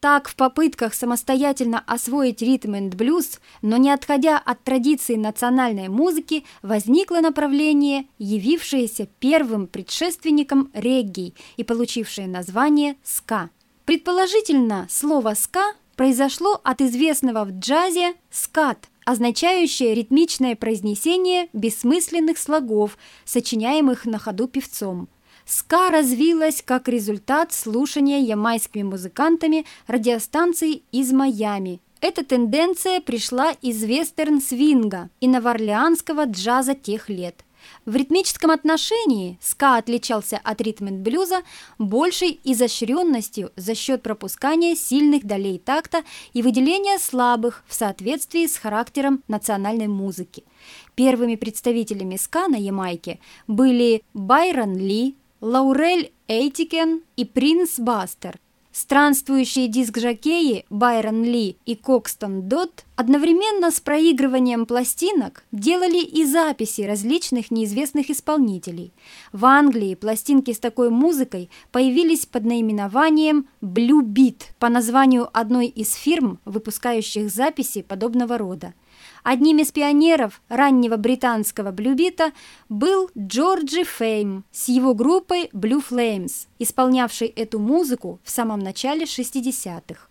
Так, в попытках самостоятельно освоить ритм и блюз, но не отходя от традиции национальной музыки, возникло направление, явившееся первым предшественником регги и получившее название ска. Предположительно, слово «ска» произошло от известного в джазе «скат», означающее ритмичное произнесение бессмысленных слогов, сочиняемых на ходу певцом – ска развилась как результат слушания ямайскими музыкантами радиостанций из Майами. Эта тенденция пришла из вестерн-свинга и новоорлеанского джаза тех лет. В ритмическом отношении ска отличался от ритм-блюза большей изощренностью за счет пропускания сильных долей такта и выделения слабых в соответствии с характером национальной музыки. Первыми представителями ска на Ямайке были Байрон Ли, Лаурель Эйтикен и Принц Бастер. Странствующие диск-жокеи Байрон Ли и Кокстон Дот одновременно с проигрыванием пластинок делали и записи различных неизвестных исполнителей. В Англии пластинки с такой музыкой появились под наименованием Blue Beat по названию одной из фирм, выпускающих записи подобного рода. Одним из пионеров раннего британского блюбита был Джорджи Фейм с его группой Blue Flames, исполнявшей эту музыку в самом начале 60-х.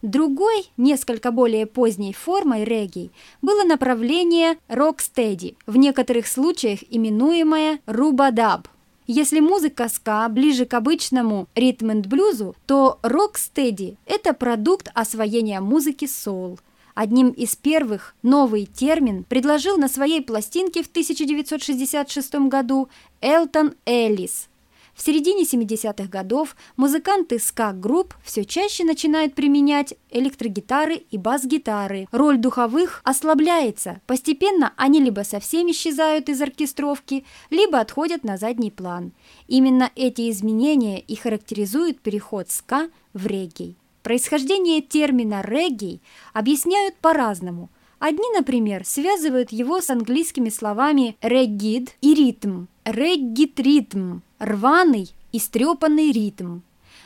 Другой, несколько более поздней формой регги было направление рок-стеди, в некоторых случаях именуемое рубадаб. Если музыка ска ближе к обычному ритм-энд-блюзу, то рок-стеди – это продукт освоения музыки соул – Одним из первых новый термин предложил на своей пластинке в 1966 году Элтон Эллис. В середине 70-х годов музыканты ска-групп все чаще начинают применять электрогитары и бас-гитары. Роль духовых ослабляется. Постепенно они либо совсем исчезают из оркестровки, либо отходят на задний план. Именно эти изменения и характеризуют переход ска в регги. Происхождение термина «регги» объясняют по-разному. Одни, например, связывают его с английскими словами «реггид» и «ритм», «реггит-ритм», «рваный» и «стрепанный ритм».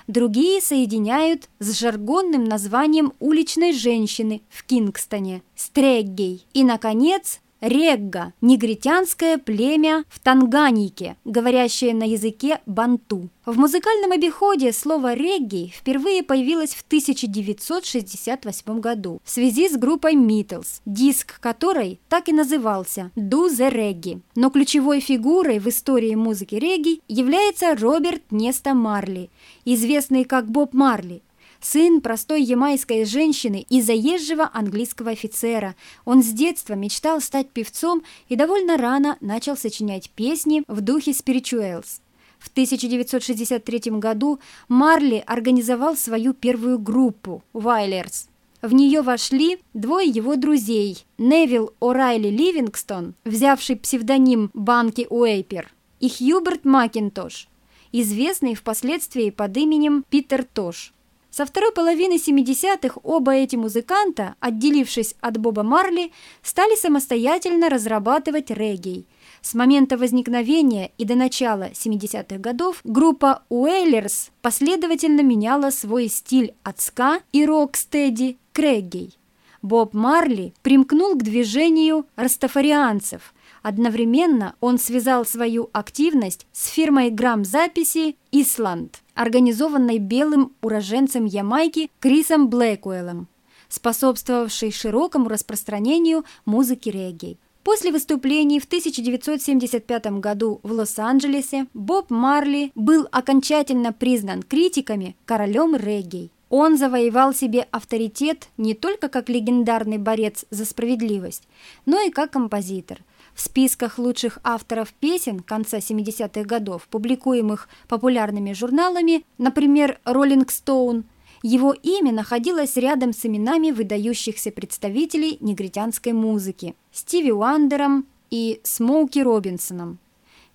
Другие соединяют с жаргонным названием уличной женщины в Кингстоне – «стреггей». И, наконец, Регга – негритянское племя в Танганике, говорящее на языке банту. В музыкальном обиходе слово «регги» впервые появилось в 1968 году в связи с группой Митлз, диск которой так и назывался «Do the Reggae». Но ключевой фигурой в истории музыки регги является Роберт Неста Марли, известный как Боб Марли, сын простой ямайской женщины и заезжего английского офицера. Он с детства мечтал стать певцом и довольно рано начал сочинять песни в духе спиричуэлс. В 1963 году Марли организовал свою первую группу «Вайлерс». В нее вошли двое его друзей – Невил О'Райли Ливингстон, взявший псевдоним Банки Уэйпер, и Хьюберт Макинтош, известный впоследствии под именем Питер Тош. Со второй половины 70-х оба эти музыканта, отделившись от Боба Марли, стали самостоятельно разрабатывать регги. С момента возникновения и до начала 70-х годов группа Уэйлерс последовательно меняла свой стиль от ска и рок-стеди к регги. Боб Марли примкнул к движению растафарианцев – Одновременно он связал свою активность с фирмой грамзаписи «Исланд», организованной белым уроженцем Ямайки Крисом Блэкуэллом, способствовавшей широкому распространению музыки регги. После выступлений в 1975 году в Лос-Анджелесе Боб Марли был окончательно признан критиками королем регги. Он завоевал себе авторитет не только как легендарный борец за справедливость, но и как композитор. В списках лучших авторов песен конца 70-х годов, публикуемых популярными журналами, например, «Роллинг Стоун», его имя находилось рядом с именами выдающихся представителей негритянской музыки Стиви Уандером и Смоуки Робинсоном.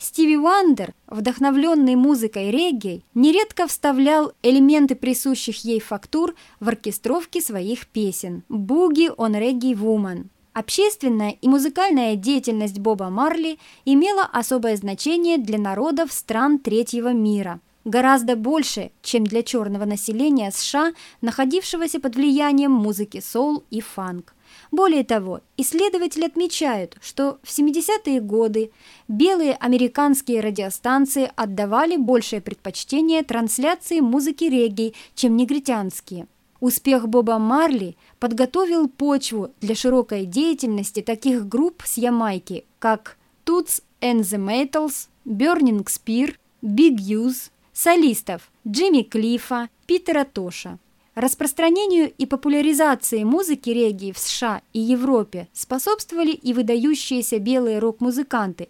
Стиви Уандер, вдохновленный музыкой регги, нередко вставлял элементы присущих ей фактур в оркестровки своих песен «Буги он регги вуман», Общественная и музыкальная деятельность Боба Марли имела особое значение для народов стран третьего мира. Гораздо больше, чем для черного населения США, находившегося под влиянием музыки соул и фанк. Более того, исследователи отмечают, что в 70-е годы белые американские радиостанции отдавали большее предпочтение трансляции музыки регги, чем негритянские. Успех Боба Марли подготовил почву для широкой деятельности таких групп с Ямайки, как Toots and the Metals, Burning Spear, Big Use, солистов Джимми Клиффа, Питера Тоша. Распространению и популяризации музыки регги в США и Европе способствовали и выдающиеся белые рок-музыканты.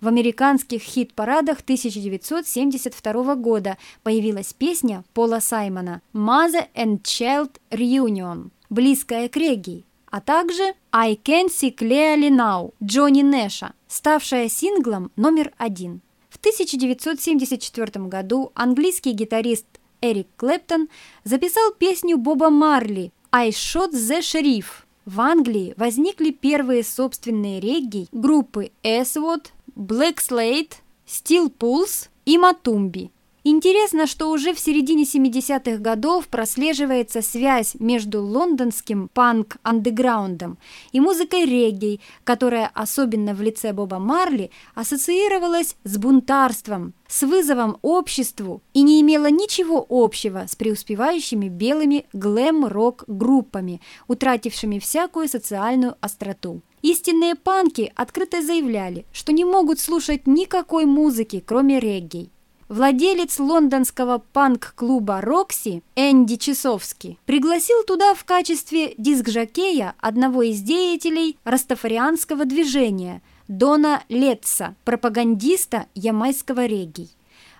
В американских хит-парадах 1972 года появилась песня Пола Саймона «Mother and Child Reunion», близкая к регги, а также «I Can See Clearly Now» Джонни Нэша, ставшая синглом номер один. В 1974 году английский гитарист Эрик Клэптон записал песню Боба Марли «I Shot the Sheriff». В Англии возникли первые собственные регги группы Эсвуд, Black Slate, Steel Pulse и Матумби. Интересно, что уже в середине 70-х годов прослеживается связь между лондонским панк-андеграундом и музыкой регги, которая особенно в лице Боба Марли ассоциировалась с бунтарством, с вызовом обществу и не имела ничего общего с преуспевающими белыми глэм-рок-группами, утратившими всякую социальную остроту. Истинные панки открыто заявляли, что не могут слушать никакой музыки, кроме регги. Владелец лондонского панк-клуба «Рокси» Энди Часовский пригласил туда в качестве диск-жокея одного из деятелей растафарианского движения Дона Летца, пропагандиста ямайского регги.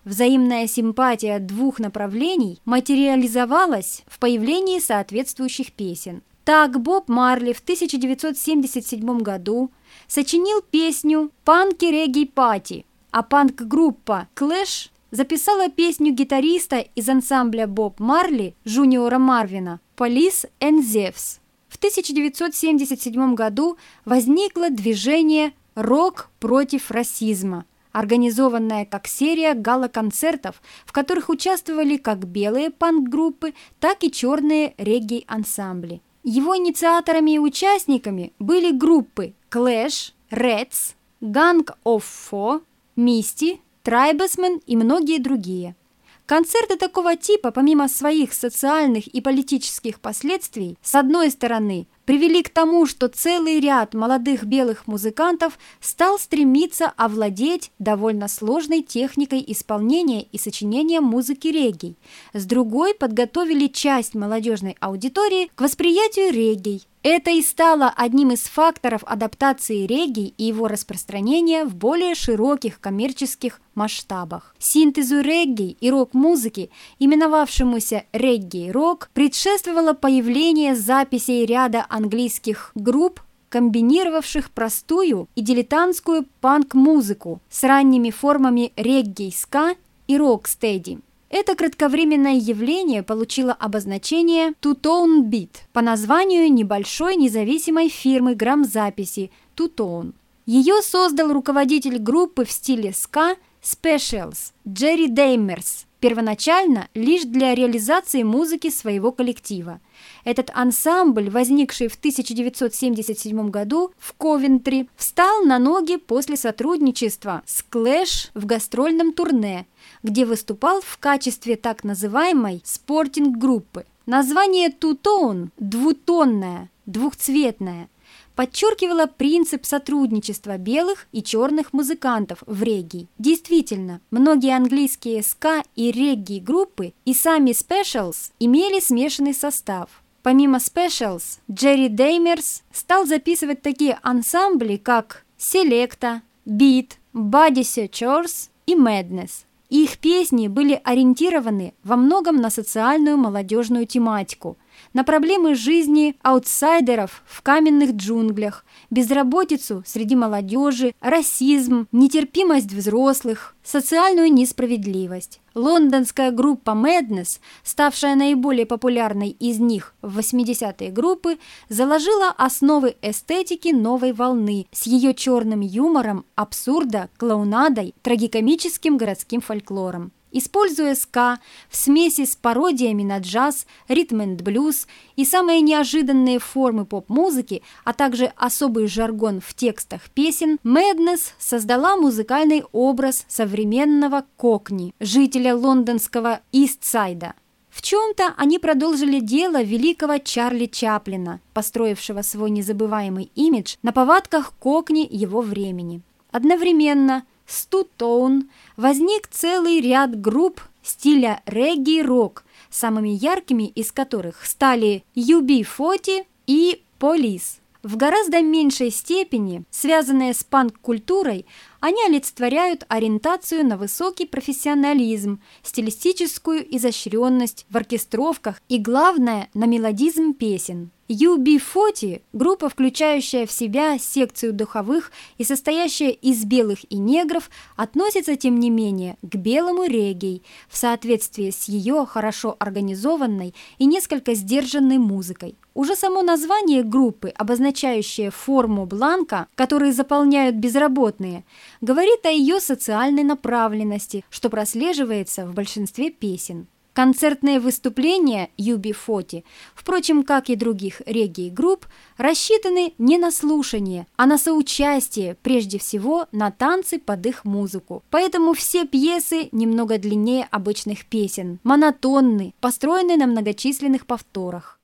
Взаимная симпатия двух направлений материализовалась в появлении соответствующих песен. Так Боб Марли в 1977 году сочинил песню «Панки Регги Пати», а панк-группа Clash записала песню гитариста из ансамбля Боб Марли Жуниора Марвина «Police and Zevs». В 1977 году возникло движение «Рок против расизма», организованная как серия гала-концертов, в которых участвовали как белые панк-группы, так и черные регги-ансамбли. Его инициаторами и участниками были группы Clash, Reds, Gang of Four, Misty, Трайбесмен и многие другие. Концерты такого типа, помимо своих социальных и политических последствий, с одной стороны, привели к тому, что целый ряд молодых белых музыкантов стал стремиться овладеть довольно сложной техникой исполнения и сочинения музыки регги. С другой, подготовили часть молодежной аудитории к восприятию регги, это и стало одним из факторов адаптации регги и его распространения в более широких коммерческих масштабах. Синтезу регги и рок-музыки, именовавшемуся регги-рок, предшествовало появление записей ряда английских групп, комбинировавших простую и дилетантскую панк-музыку с ранними формами регги-ска и рок-стеди. Это кратковременное явление получило обозначение «Two-Tone Beat» по названию небольшой независимой фирмы грамзаписи «Two-Tone». Ее создал руководитель группы в стиле ска Specials Джерри Деймерс, первоначально лишь для реализации музыки своего коллектива. Этот ансамбль, возникший в 1977 году в Ковентри, встал на ноги после сотрудничества с Clash в гастрольном турне, где выступал в качестве так называемой спортинг-группы. Название «Тутон» – двутонное, двухцветное – подчеркивало принцип сотрудничества белых и черных музыкантов в регги. Действительно, многие английские ска и регги группы и сами Specials имели смешанный состав. Помимо Specials, Джерри Деймерс стал записывать такие ансамбли, как Selecta, Beat, Body Searchers и Madness. Их песни были ориентированы во многом на социальную молодежную тематику – на проблемы жизни аутсайдеров в каменных джунглях, безработицу среди молодежи, расизм, нетерпимость взрослых, социальную несправедливость. Лондонская группа Madness, ставшая наиболее популярной из них в 80-е группы, заложила основы эстетики новой волны с ее черным юмором, абсурда, клоунадой, трагикомическим городским фольклором. Используя ска в смеси с пародиями на джаз, ритм энд блюз и самые неожиданные формы поп-музыки, а также особый жаргон в текстах песен, Madness создала музыкальный образ современного кокни, жителя лондонского Истсайда. В чем-то они продолжили дело великого Чарли Чаплина, построившего свой незабываемый имидж на повадках кокни его времени. Одновременно с Тутоун возник целый ряд групп стиля регги-рок, самыми яркими из которых стали UB40 и Police. В гораздо меньшей степени, связанные с панк-культурой, они олицетворяют ориентацию на высокий профессионализм, стилистическую изощренность в оркестровках и, главное, на мелодизм песен. UB40 – группа, включающая в себя секцию духовых и состоящая из белых и негров, относится, тем не менее, к белому регги в соответствии с ее хорошо организованной и несколько сдержанной музыкой. Уже само название группы, обозначающее форму бланка, которые заполняют безработные, говорит о ее социальной направленности, что прослеживается в большинстве песен. Концертные выступления UB40, впрочем, как и других регги-групп, рассчитаны не на слушание, а на соучастие, прежде всего на танцы под их музыку. Поэтому все пьесы немного длиннее обычных песен, монотонны, построены на многочисленных повторах.